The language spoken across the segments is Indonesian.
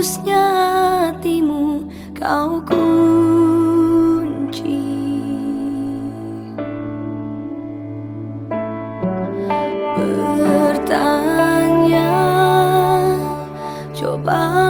Tulusnya hatimu kau kunci. Bertanya Coba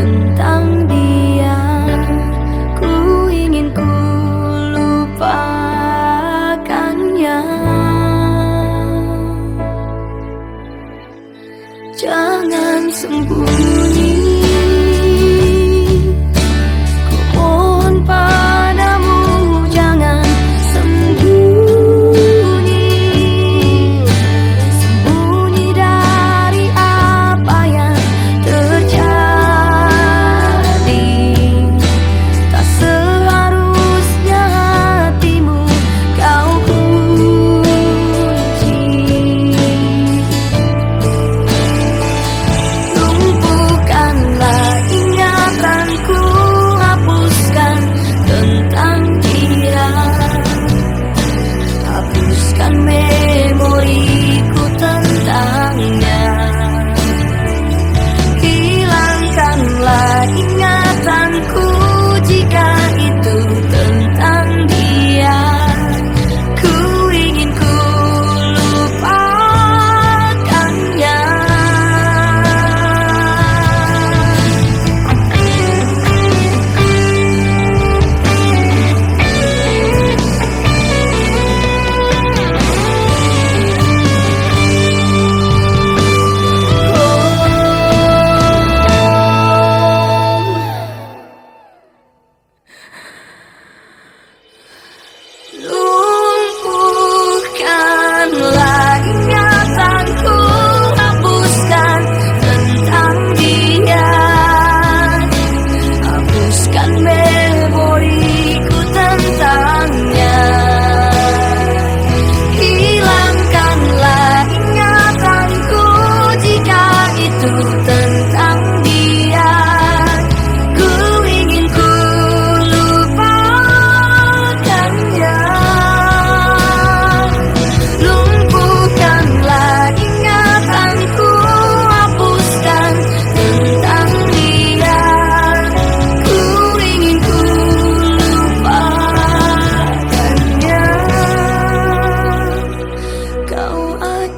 tentang dia. Ku ingin ku lupakannya. Jangan sembunyi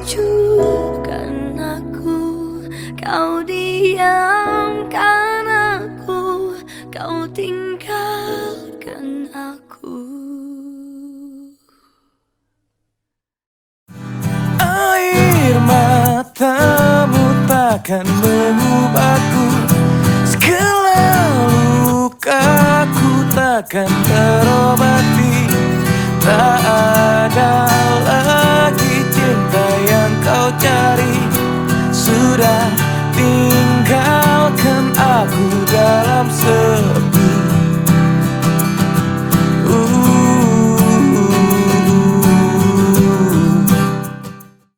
acuhkan aku. Kau diamkan aku. Kau tinggalkan aku. Air matamu takkan mengubahku. Segala lukaku takkan terobati. Tak Sudah tinggalkan aku